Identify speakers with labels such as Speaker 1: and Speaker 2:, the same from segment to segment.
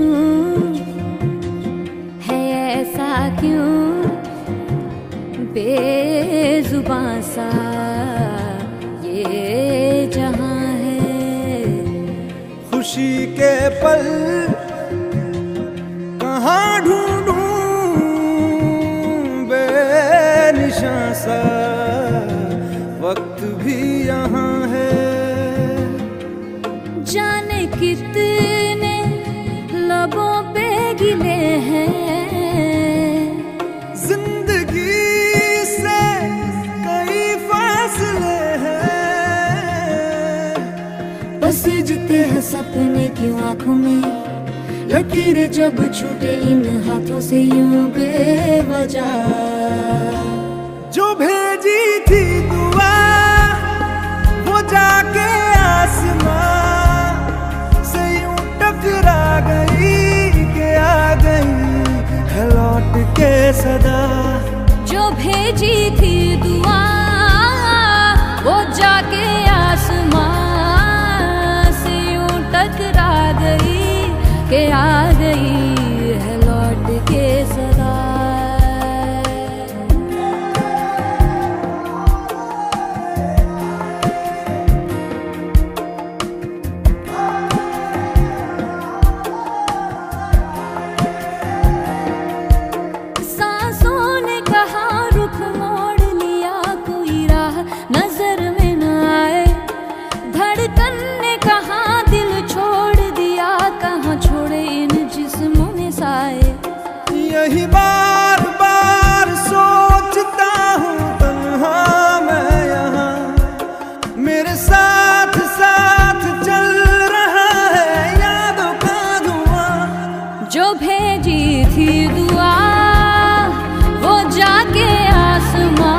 Speaker 1: पूछूँ है ऐसा क्यों? बेजुबान सा ये जहाँ है।
Speaker 2: खुशी के पल कहाँ ढूंढूं? बेनिशां सा वक्त भी यहाँ है।
Speaker 1: जाने कितने गिले हैं।
Speaker 2: ज़िंदगी से कई हैं।
Speaker 1: सपने की आँखों में? लकीर जब छूटे इन हाथों से यूँ बेवजह।
Speaker 2: सदा।
Speaker 1: जो भेजी थी दुआ वो जाके
Speaker 2: भेजी थी दुआ, वो जाके आसमां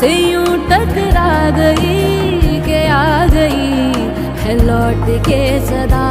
Speaker 2: से यूँ टकरा गई के आ गई है लौट के सदा।